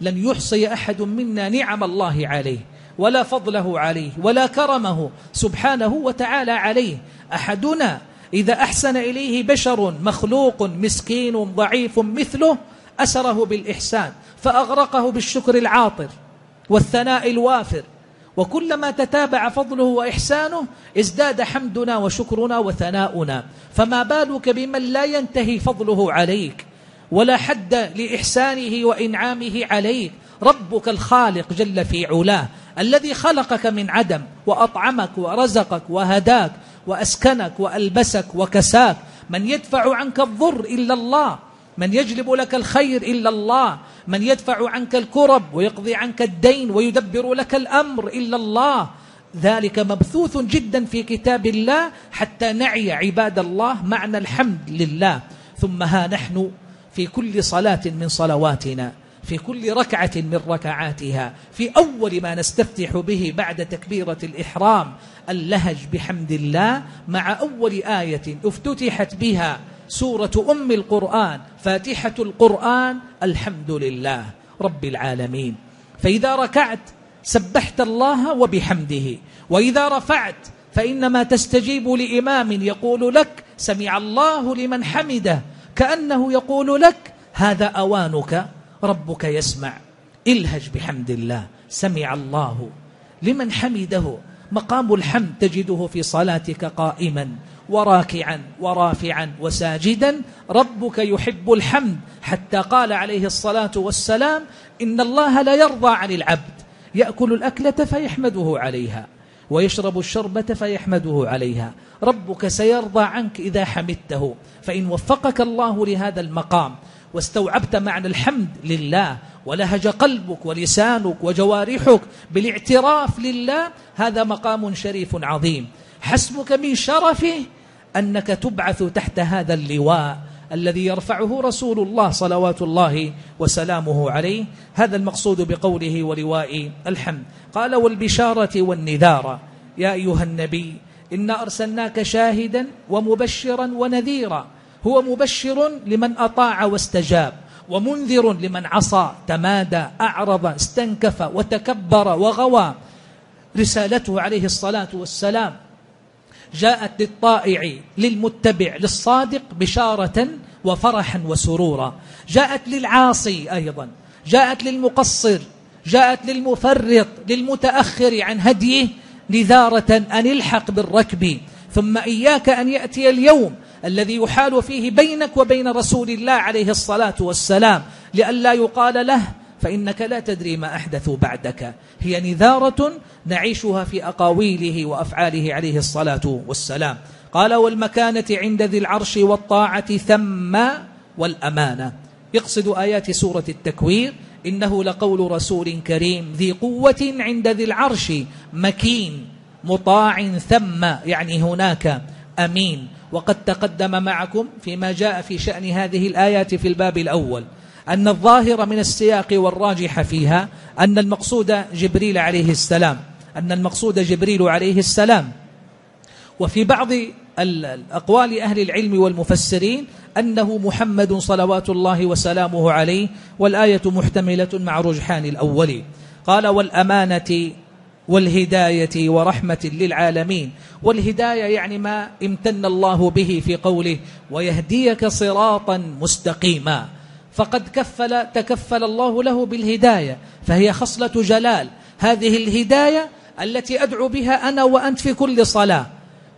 لن يحصي أحد منا نعم الله عليه ولا فضله عليه ولا كرمه سبحانه وتعالى عليه. أحدنا إذا أحسن إليه بشر مخلوق مسكين ضعيف مثله أسره بالإحسان فأغرقه بالشكر العاطر. والثناء الوافر. وكلما تتابع فضله وإحسانه ازداد حمدنا وشكرنا وثناؤنا. فما بالك بمن لا ينتهي فضله عليك؟ ولا حد لإحسانه وإنعامه عليك. ربك الخالق جل في علاه الذي خلقك من عدم وأطعمك ورزقك وهداك وأسكنك وألبسك وكساك. من يدفع عنك الضر إلا الله من يجلب لك الخير إلا الله من يدفع عنك الكرب ويقضي عنك الدين ويدبر لك الأمر إلا الله. ذلك مبثوث جدا في كتاب الله حتى نعي عباد الله معنى الحمد لله. ثم ها نحن في كل صلاة من صلواتنا في كل ركعة من ركعاتها في أول ما نستفتح به بعد تكبيرة الإحرام اللهج بحمد الله مع أول آية افتتحت بها. سورة أم القرآن. فاتحة القرآن الحمد لله رب العالمين. فإذا ركعت سبحت الله وبحمده. وإذا رفعت فإنما تستجيب لإمام يقول لك سمع الله لمن حمده. كأنه يقول لك هذا أوانك ربك يسمع. الهج بحمد الله. سمع الله لمن حمده. مقام الحمد تجده في صلاتك قائما. وراكعا ورافعا وساجدا ربك يحب الحمد. حتى قال عليه الصلاة والسلام إن الله لا يرضى عن العبد. يأكل الأكلة فيحمده عليها ويشرب الشربة فيحمده عليها. ربك سيرضى عنك إذا حمدته. فإن وفقك الله لهذا المقام واستوعبت معنى الحمد لله ولهج قلبك ولسانك وجوارحك بالاعتراف لله هذا مقام شريف عظيم. حسبك من شرفه أنك تبعث تحت هذا اللواء الذي يرفعه رسول الله صلوات الله وسلامه عليه. هذا المقصود بقوله ولواء الحمد. قال والبشارة والنذارة يا أيها النبي إنا أرسلناك شاهدا ومبشرا ونذيرا. هو مبشر لمن أطاع واستجاب ومنذر لمن عصى تمادى أعرض استنكف وتكبر وغوى. رسالته عليه الصلاة والسلام جاءت للطائع للمتبع للصادق بشارة وفرحا وسرورا. جاءت للعاصي أيضا. جاءت للمقصر. جاءت للمفرط للمتأخر عن هديه نذارة أن الحق بالركب. ثم إياك أن يأتي اليوم الذي يحال فيه بينك وبين رسول الله عليه الصلاة والسلام لئلا يقال له فإنك لا تدري ما أحدثوا بعدك. هي نذارة نعيشها في أقاويله وأفعاله عليه الصلاة والسلام. قال والمكانة عند ذي العرش والطاعة ثم والأمانة. يقصد آيات سورة التكوير إنه لقول رسول كريم ذي قوة عند ذي العرش مكين مطاع ثم يعني هناك أمين. وقد تقدم معكم فيما جاء في شأن هذه الآيات في الباب الأول. أن الظاهر من السياق والراجح فيها أن المقصود جبريل عليه السلام أن المقصود جبريل عليه السلام. وفي بعض الأقوال أهل العلم والمفسرين أنه محمد صلوات الله وسلامه عليه والآية محتملة مع رجحان الأول. قال والأمانة والهداية ورحمة للعالمين والهداية يعني ما امتن الله به في قوله ويهديك صراطا مستقيما فقد كفل تكفل الله له بالهداية فهي خصلة جلال. هذه الهداية التي أدعو بها أنا وأنت في كل صلاة.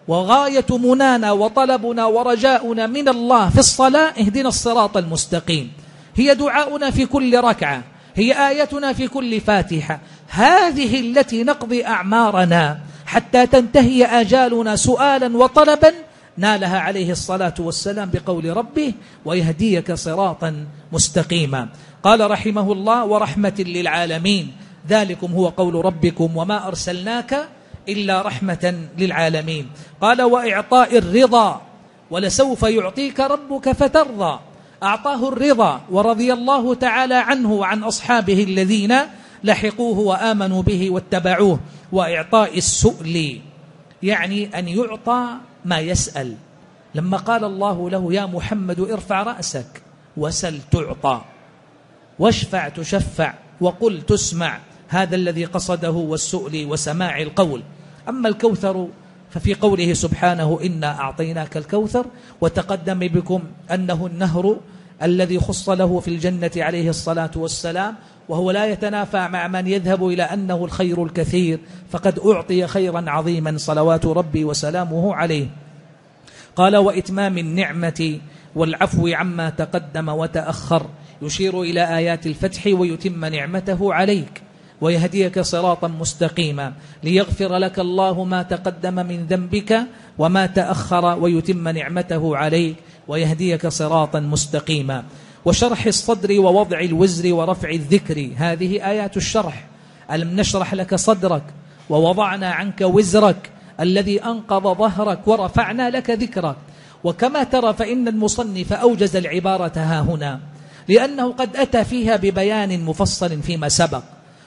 وغاية منانا وطلبنا ورجاؤنا من الله في الصلاة اهدنا الصراط المستقيم. هي دعاؤنا في كل ركعة هي آيتنا في كل فاتحة. هذه التي نقضي أعمارنا حتى تنتهي آجالنا سؤالا وطلبا نالها عليه الصلاة والسلام بقول ربه ويهديك صراطا مستقيما. قال رحمه الله ورحمة للعالمين ذلكم هو قول ربكم وما أرسلناك إلا رحمة للعالمين قال وإعطاء الرضا ولسوف يعطيك ربك فترضى أعطاه الرضا ورضي الله تعالى عنه وعن أصحابه الذين لحقوه وآمنوا به واتبعوه. وإعطاء السؤل يعني أن يعطى ما يسأل. لما قال الله له يا محمد ارفع رأسك وسل تعطى. واشفع تشفع وقل تسمع. هذا الذي قصده والسؤل وسماع القول. أما الكوثر ففي قوله سبحانه إنا أعطيناك الكوثر وتقدم بكم أنه النهر الذي خص له في الجنة عليه الصلاة والسلام وهو لا يتنافى مع من يذهب إلى أنه الخير الكثير فقد أعطي خيرا عظيما صلوات ربي وسلامه عليه. قال وإتمام النعمة والعفو عما تقدم وتأخر يشير إلى آيات الفتح ويتم نعمته عليك ويهديك صراطا مستقيما ليغفر لك الله ما تقدم من ذنبك وما تأخر ويتم نعمته عليك ويهديك صراطا مستقيما. وشرح الصدر ووضع الوزر ورفع الذكر. هذه آيات الشرح. ألم نشرح لك صدرك ووضعنا عنك وزرك الذي أنقض ظهرك ورفعنا لك ذكرك. وكما ترى فإن المصنف أوجز العبارة ها هنا لأنه قد أتى فيها ببيان مفصل فيما سبق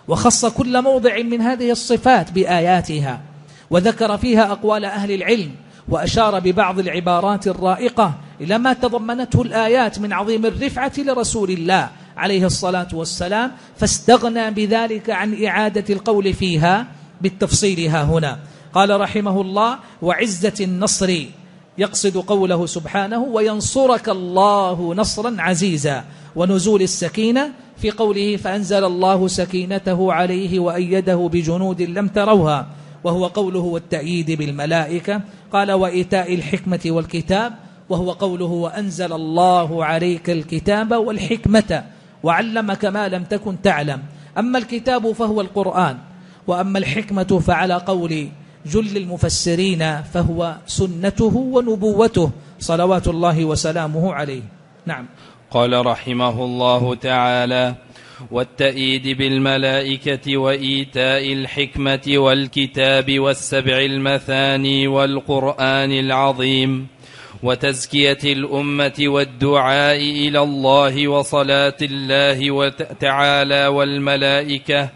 وخص كل موضع من هذه الصفات بآياتها وذكر فيها أقوال أهل العلم وأشار ببعض العبارات الرائقة إلى ما تضمنته الآيات من عظيم الرفعة لرسول الله عليه الصلاة والسلام فاستغنى بذلك عن إعادة القول فيها بالتفصيل ها هنا. قال رحمه الله وعزة النصر يقصد قوله سبحانه وينصرك الله نصرا عزيزا ونزول السكينة في قوله فأنزل الله سكينته عليه وأيده بجنود لم تروها. وهو قوله والتأييد بالملائكة. قال وإيتاء الحكمة والكتاب وهو قوله وأنزل الله عليك الكتاب والحكمة وعلمك ما لم تكن تعلم. أما الكتاب فهو القرآن وأما الحكمة فعلى قول جل المفسرين فهو سنته ونبوته صلوات الله وسلامه عليه. نعم. قال رحمه الله تعالى والتأييد بالملائكة وإيتاء الحكمة والكتاب والسبع المثاني والقرآن العظيم وتزكية الأمة والدعاء إلى الله وصلاة الله تعالى والملائكة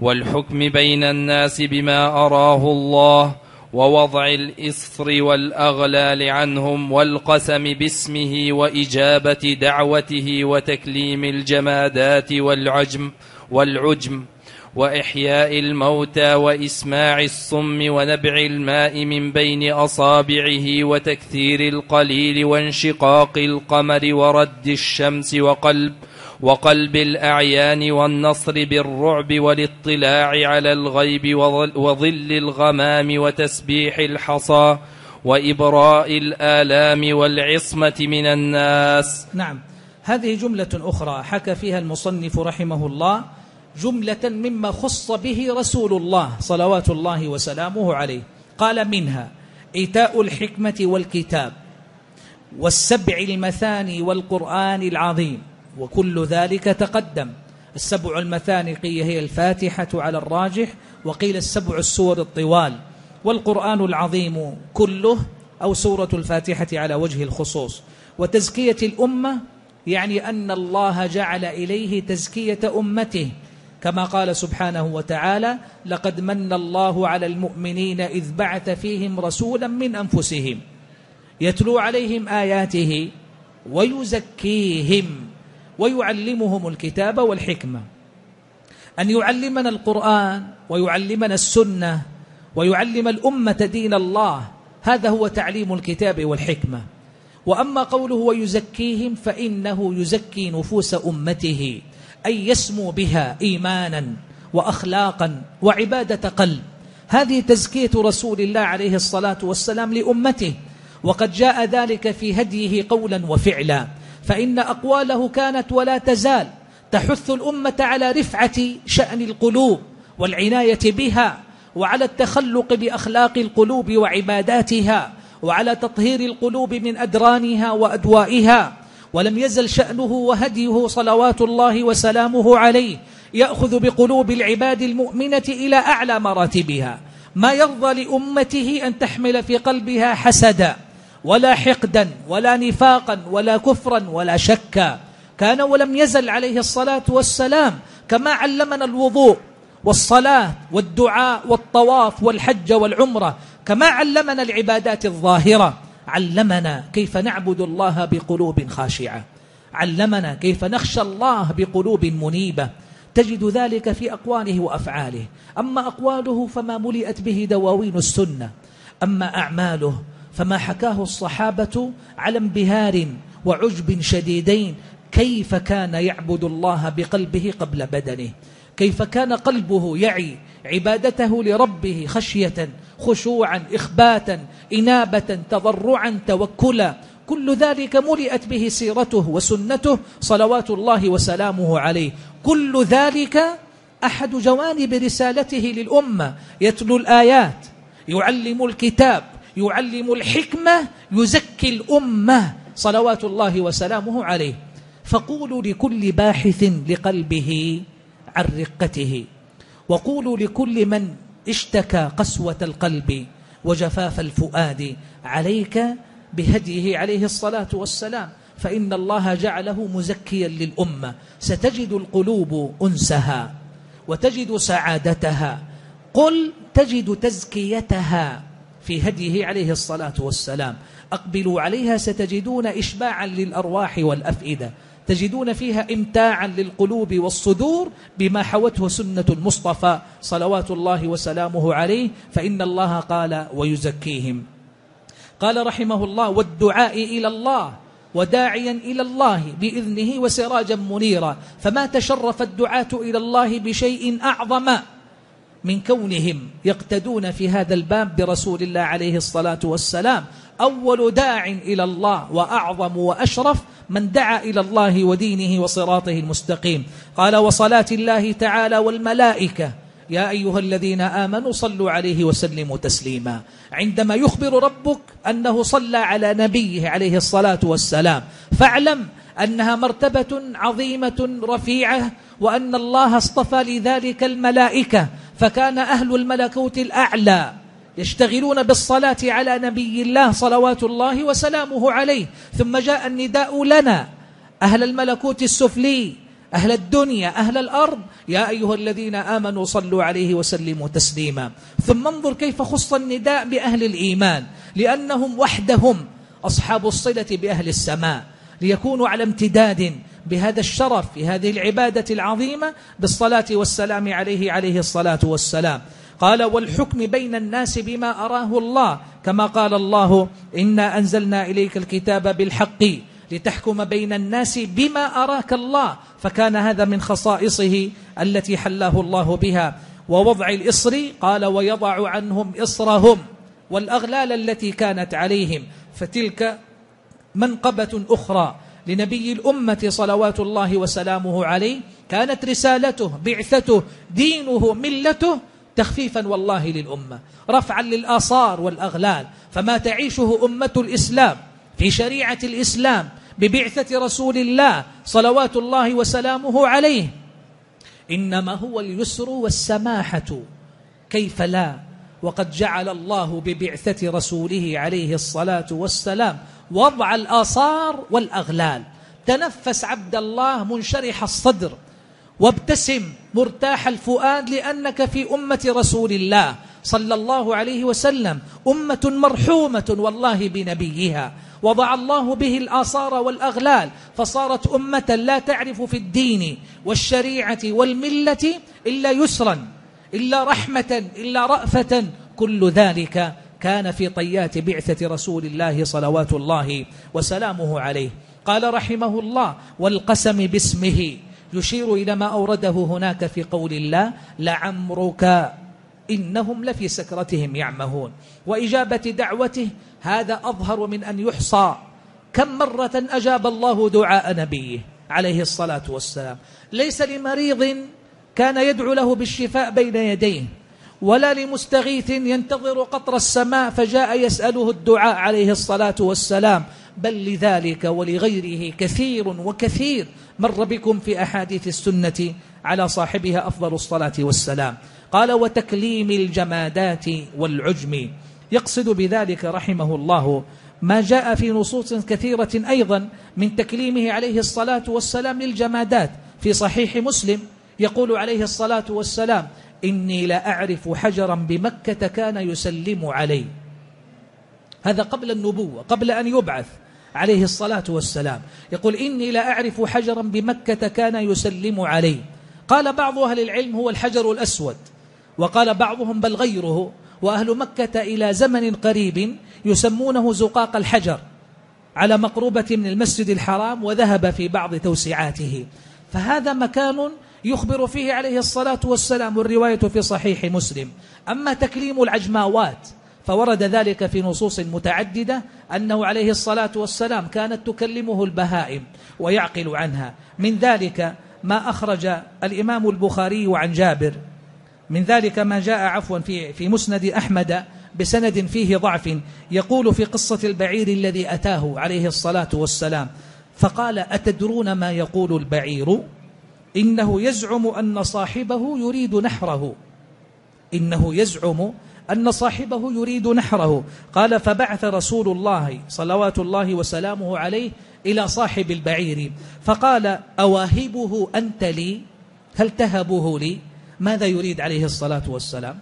والحكم بين الناس بما أراه الله ووضع الإصر والأغلال عنهم والقسم باسمه وإجابة دعوته وتكليم الجمادات والعجم والعجم وإحياء الموتى وإسماع الصم ونبع الماء من بين أصابعه وتكثير القليل وانشقاق القمر ورد الشمس وقلب وقلب الأعيان والنصر بالرعب والاطلاع على الغيب وظل الغمام وتسبيح الحصى وإبراء الآلام والعصمة من الناس. نعم. هذه جملة أخرى حكى فيها المصنف رحمه الله جملة مما خص به رسول الله صلوات الله وسلامه عليه. قال منها إيتاء الحكمة والكتاب والسبع المثاني والقرآن العظيم وكل ذلك تقدم. السبع المثاني قيل هي الفاتحة على الراجح وقيل السبع السور الطوال. والقرآن العظيم كله أو سورة الفاتحة على وجه الخصوص. وتزكية الأمة يعني أن الله جعل إليه تزكية أمته. كما قال سبحانه وتعالى لقد من الله على المؤمنين إذ بعث فيهم رسولا من أنفسهم يتلو عليهم آياته ويزكيهم. ويعلمهم الكتاب والحكمة. أن يعلمنا القرآن ويعلمنا السنة ويعلم الأمة دين الله هذا هو تعليم الكتاب والحكمة. وأما قوله ويزكيهم فإنه يزكي نفوس أمته أي يسمو بها إيمانا وأخلاقا وعبادة قلب. هذه تزكية رسول الله عليه الصلاة والسلام لأمته وقد جاء ذلك في هديه قولا وفعلا. فإن أقواله كانت ولا تزال تحث الأمة على رفعة شأن القلوب والعناية بها وعلى التخلق بأخلاق القلوب وعباداتها وعلى تطهير القلوب من أدرانها وأدوائها. ولم يزل شأنه وهديه صلوات الله وسلامه عليه يأخذ بقلوب العباد المؤمنة إلى أعلى مراتبها. ما يرضى لأمته أن تحمل في قلبها حسدا. ولا حقدا ولا نفاقا ولا كفرا ولا شكا. كان ولم يزل عليه الصلاة والسلام كما علمنا الوضوء والصلاة والدعاء والطواف والحج والعمرة كما علمنا العبادات الظاهرة. علمنا كيف نعبد الله بقلوب خاشعة. علمنا كيف نخشى الله بقلوب منيبة. تجد ذلك في أقواله وأفعاله. أما أقواله فما ملئت به دواوين السنة. أما أعماله فما حكاه الصحابة على انبهار وعجب شديدين. كيف كان يعبد الله بقلبه قبل بدنه؟ كيف كان قلبه يعي عبادته لربه خشية خشوعا إخباتا إنابة تضرعا توكلا؟ كل ذلك ملئت به سيرته وسنته صلوات الله وسلامه عليه. كل ذلك أحد جوانب رسالته للأمة. يتلو الآيات يعلم الكتاب يعلم الحكمة يزكي الأمة صلوات الله وسلامه عليه. فقولوا لكل باحث لقلبه عن رقته. وقولوا لكل من اشتكى قسوة القلب وجفاف الفؤاد عليك بهديه عليه الصلاة والسلام. فإن الله جعله مزكيا للأمة. ستجد القلوب أنسها وتجد سعادتها. قل تجد تزكيتها. في هديه عليه الصلاة والسلام. أقبلوا عليها ستجدون إشباعا للأرواح والأفئدة. تجدون فيها إمتاعا للقلوب والصدور بما حوته سنة المصطفى صلوات الله وسلامه عليه فإن الله قال ويزكيهم. قال رحمه الله والدعاء إلى الله وداعيا إلى الله بإذنه وسراجا منيرا. فما تشرف الدعاة إلى الله بشيء أعظم من كونهم يقتدون في هذا الباب برسول الله عليه الصلاة والسلام. أول داع إلى الله وأعظم وأشرف من دعا إلى الله ودينه وصراطه المستقيم. قال وصلاة الله تعالى والملائكة. يا أيها الذين آمنوا صلوا عليه وسلموا تسليما. عندما يخبر ربك أنه صلى على نبيه عليه الصلاة والسلام فاعلم أنها مرتبة عظيمة رفيعة وأن الله اصطفى لذلك الملائكة. فكان أهل الملكوت الأعلى يشتغلون بالصلاة على نبي الله صلوات الله وسلامه عليه. ثم جاء النداء لنا. أهل الملكوت السفلي أهل الدنيا أهل الأرض. يا أيها الذين آمنوا صلوا عليه وسلموا تسليما. ثم انظر كيف خص النداء بأهل الإيمان. لأنهم وحدهم أصحاب الصلة بأهل السماء. ليكونوا على امتداد. بهذا الشرف في هذه العبادة العظيمة بالصلاة والسلام عليه عليه الصلاة والسلام. قال والحكم بين الناس بما أراه الله. كما قال الله إنا أنزلنا إليك الكتاب بالحق لتحكم بين الناس بما أراك الله. فكان هذا من خصائصه التي حلاه الله بها. ووضع الإصر قال ويضع عنهم إصرهم والأغلال التي كانت عليهم. فتلك منقبة أخرى. لنبي الأمة صلوات الله وسلامه عليه كانت رسالته بعثته دينه ملته تخفيفا والله للأمة رفعا للآصار والأغلال. فما تعيشه أمة الإسلام في شريعة الإسلام ببعثة رسول الله صلوات الله وسلامه عليه إنما هو اليسر والسماحة. كيف لا؟ وقد جعل الله ببعثة رسوله عليه الصلاة والسلام وضع الآثار والأغلال. تنفس عبد الله منشرح الصدر وابتسم مرتاح الفؤاد لأنك في أمة رسول الله صلى الله عليه وسلم أمة مرحومة والله بنبيها. وضع الله به الآثار والأغلال فصارت أمة لا تعرف في الدين والشريعة والملة إلا يسرا إلا رحمة إلا رأفة. كل ذلك كان في طيات بعثة رسول الله صلوات الله وسلامه عليه. قال رحمه الله والقسم باسمه. يشير إلى ما أورده هناك في قول الله لعمرك. إنهم لفي سكرتهم يعمهون. وإجابة دعوته هذا أظهر من أن يحصى. كم مرة أجاب الله دعاء نبيه عليه الصلاة والسلام. ليس لمريض كان يدعو له بالشفاء بين يديه. ولا لمستغيث ينتظر قطر السماء فجاء يسأله الدعاء عليه الصلاة والسلام. بل لذلك ولغيره كثير وكثير مر بكم في أحاديث السنة على صاحبها أفضل الصلاة والسلام. قال وتكليم الجمادات والعجم يقصد بذلك رحمه الله ما جاء في نصوص كثيرة أيضا من تكليمه عليه الصلاة والسلام للجمادات. في صحيح مسلم يقول عليه الصلاة والسلام إني لأعرف حجرا بمكة كان يسلم علي. هذا قبل النبوة قبل أن يبعث عليه الصلاة والسلام. يقول إني لأعرف حجرا بمكة كان يسلم علي. قال بعض أهل العلم هو الحجر الأسود. وقال بعضهم بل غيره. وأهل مكة إلى زمن قريب يسمونه زقاق الحجر على مقروبة من المسجد الحرام وذهب في بعض توسعاته. فهذا مكان يخبر فيه عليه الصلاة والسلام والرواية في صحيح مسلم. أما تكليم العجماوات فورد ذلك في نصوص متعددة أنه عليه الصلاة والسلام كانت تكلمه البهائم ويعقل عنها. من ذلك ما أخرج الإمام البخاري عن جابر. من ذلك ما جاء عفوا في في مسند أحمد بسند فيه ضعف يقول في قصة البعير الذي أتاه عليه الصلاة والسلام فقال أتدرون ما يقول البعير؟ إنه يزعم أن صاحبه يريد نحره. إنه يزعم أن صاحبه يريد نحره. قال فبعث رسول الله صلوات الله وسلامه عليه إلى صاحب البعير. فقال أواهبه أنت لي؟ هل تهبه لي؟ ماذا يريد عليه الصلاة والسلام؟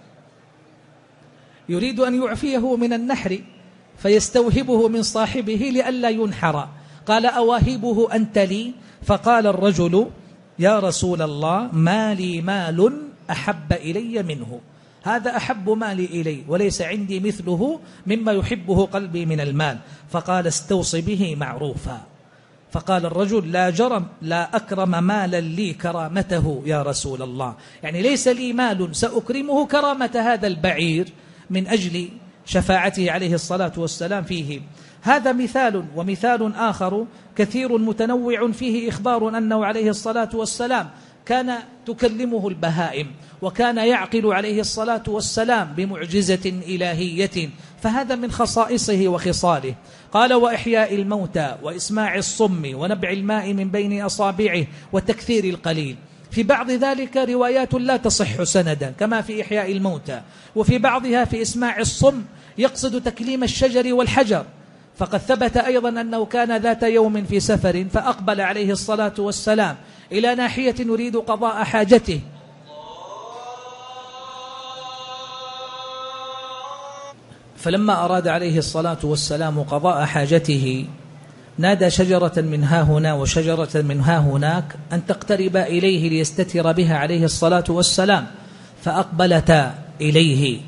يريد أن يعفيه من النحر فيستوهبه من صاحبه لئلا ينحر. قال أواهبه أنت لي؟ فقال الرجل يا رسول الله ما لي مال أحب إلي منه. هذا أحب مالي إلي وليس عندي مثله مما يحبه قلبي من المال. فقال استوص به معروفا. فقال الرجل لا جرم لا أكرم مالا لي كرامته يا رسول الله. يعني ليس لي مال سأكرمه كرامة هذا البعير من أجل شفاعته عليه الصلاة والسلام فيه. هذا مثال ومثال آخر كثير متنوع فيه إخبار أنه عليه الصلاة والسلام كان تكلمه البهائم وكان يعقل عليه الصلاة والسلام بمعجزة إلهية فهذا من خصائصه وخصاله. قال وإحياء الموتى وإسماع الصم ونبع الماء من بين أصابعه وتكثير القليل. في بعض ذلك روايات لا تصح سندا كما في إحياء الموتى وفي بعضها في إسماع الصم يقصد تكليم الشجر والحجر. فقد ثبت أيضا أنه كان ذات يوم في سفر فأقبل عليه الصلاة والسلام إلى ناحية يريد قضاء حاجته. فلما أراد عليه الصلاة والسلام قضاء حاجته نادى شجرة من ها هنا وشجرة من ها هناك أن تقترب إليه ليستتر بها عليه الصلاة والسلام فأقبلتا إليه.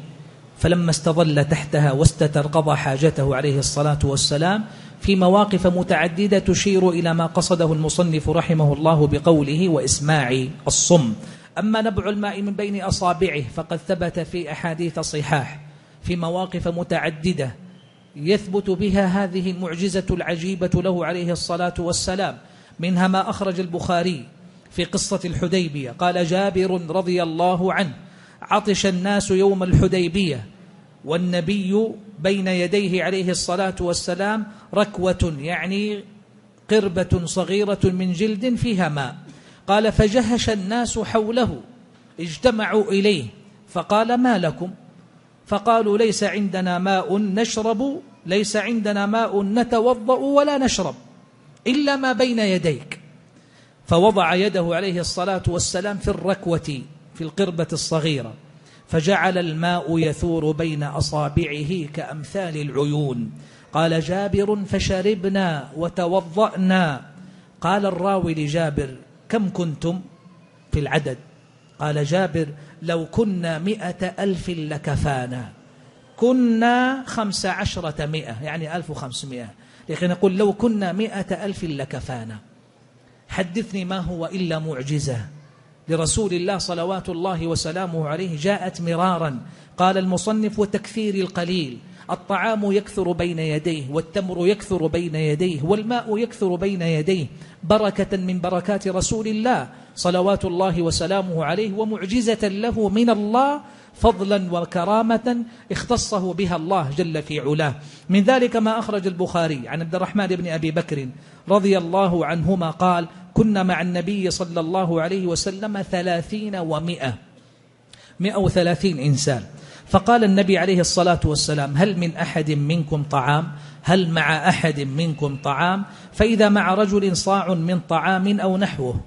فلما استظل تحتها واستتر قضى حاجته عليه الصلاة والسلام في مواقف متعددة تشير إلى ما قصده المصنف رحمه الله بقوله وإسماع الصم. أما نبع الماء من بين أصابعه فقد ثبت في أحاديث صحاح في مواقف متعددة يثبت بها هذه المعجزة العجيبة له عليه الصلاة والسلام منها ما أخرج البخاري في قصة الحديبية قال جابر رضي الله عنه عطش الناس يوم الحديبية والنبي بين يديه عليه الصلاة والسلام ركوة يعني قربة صغيرة من جلد فيها ماء. قال فجهش الناس حوله اجتمعوا إليه فقال ما لكم؟ فقالوا ليس عندنا ماء نشرب ليس عندنا ماء نتوضأ ولا نشرب إلا ما بين يديك. فوضع يده عليه الصلاة والسلام في الركوة. في القربة الصغيرة فجعل الماء يثور بين أصابعه كأمثال العيون. قال جابر فشربنا وتوضأنا. قال الراوي لجابر كم كنتم؟ في العدد. قال جابر لو كنا مئة ألف لكفانا. كنا خمس عشرة مئة يعني ألف وخمسمائة لكن نقول لو كنا مئة ألف لكفانا. حدثني ما هو إلا معجزة. لرسول الله صلوات الله وسلامه عليه جاءت مرارا. قال المصنف وتكثير القليل. الطعام يكثر بين يديه والتمر يكثر بين يديه والماء يكثر بين يديه بركة من بركات رسول الله صلوات الله وسلامه عليه ومعجزة له من الله فضلا وكرامة اختصه بها الله جل في علاه. من ذلك ما أخرج البخاري عن عبد الرحمن بن أبي بكر رضي الله عنهما قال كنا مع النبي صلى الله عليه وسلم ثلاثين ومئة مئة وثلاثين إنسان. فقال النبي عليه الصلاة والسلام هل من أحد منكم طعام؟ هل مع أحد منكم طعام؟ فإذا مع رجل صاع من طعام أو نحوه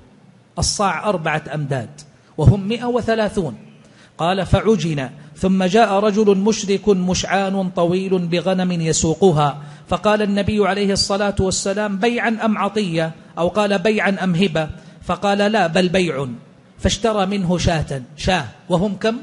الصاع أربعة أمداد وهم مئة وثلاثون. قال فعجن. ثم جاء رجل مشرك مشعان طويل بغنم يسوقها فقال النبي عليه الصلاة والسلام بيعا أم عطية؟ أو قال بيعا أم هبة؟ فقال لا بل بيع. فاشترى منه شاة شاة. وهم كم؟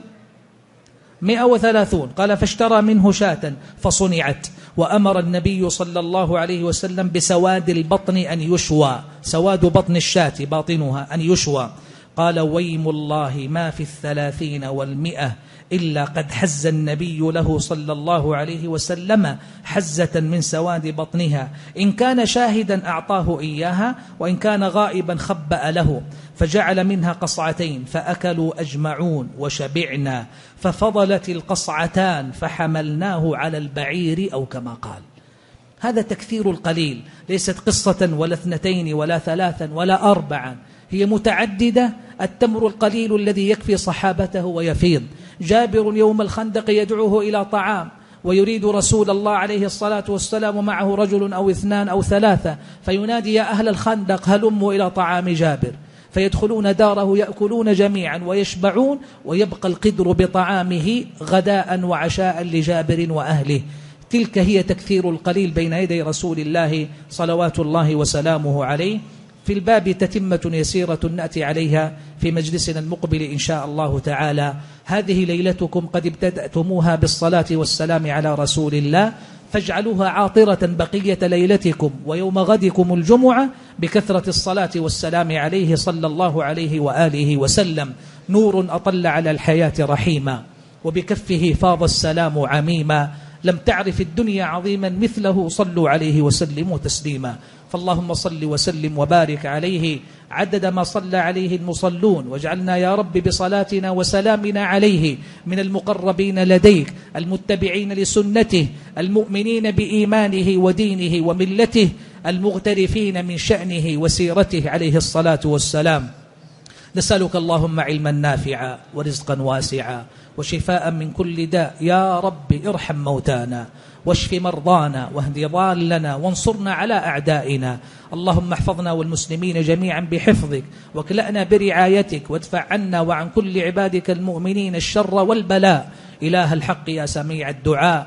مئة وثلاثون. قال فاشترى منه شاة فصنعت. وأمر النبي صلى الله عليه وسلم بسواد البطن أن يشوى. سواد بطن الشاة باطنها أن يشوى. قال ويم الله ما في الثلاثين والمئة. إلا قد حز النبي له صلى الله عليه وسلم حزة من سواد بطنها. إن كان شاهدا أعطاه إياها وإن كان غائبا خبأ له فجعل منها قصعتين فأكلوا أجمعون وشبعنا ففضلت القصعتان فحملناه على البعير أو كما قال. هذا تكثير القليل ليست قصة ولا اثنتين ولا ثلاثا ولا أربعا هي متعددة التمر القليل الذي يكفي صحابته ويفيض. جابر يوم الخندق يدعوه إلى طعام ويريد رسول الله عليه الصلاة والسلام معه رجل أو اثنان أو ثلاثة فينادي يا أهل الخندق هلموا إلى طعام جابر. فيدخلون داره يأكلون جميعا ويشبعون ويبقى القدر بطعامه غداء وعشاء لجابر وأهله. تلك هي تكثير القليل بين يدي رسول الله صلوات الله وسلامه عليه. في الباب تتمة يسيرة نأتي عليها في مجلسنا المقبل إن شاء الله تعالى. هذه ليلتكم قد ابتدأتموها بالصلاة والسلام على رسول الله. فاجعلوها عاطرة بقية ليلتكم ويوم غدكم الجمعة بكثرة الصلاة والسلام عليه صلى الله عليه وآله وسلم. نور أطل على الحياة رحيما وبكفه فاض السلام عميما. لم تعرف الدنيا عظيما مثله صلوا عليه وسلموا تسليما. فاللهم صل وسلم وبارك عليه عدد ما صلى عليه المصلون واجعلنا يا رب بصلاتنا وسلامنا عليه من المقربين لديك المتبعين لسنته المؤمنين بإيمانه ودينه وملته المغترفين من شأنه وسيرته عليه الصلاة والسلام. نسألك اللهم علما نافعا ورزقا واسعا وشفاء من كل داء. يا رب ارحم موتانا. واشف مرضانا واهد ضالنا وانصرنا على أعدائنا. اللهم احفظنا والمسلمين جميعا بحفظك واكلأنا برعايتك وادفع عنا وعن كل عبادك المؤمنين الشر والبلاء. إله الحق يا سميع الدعاء.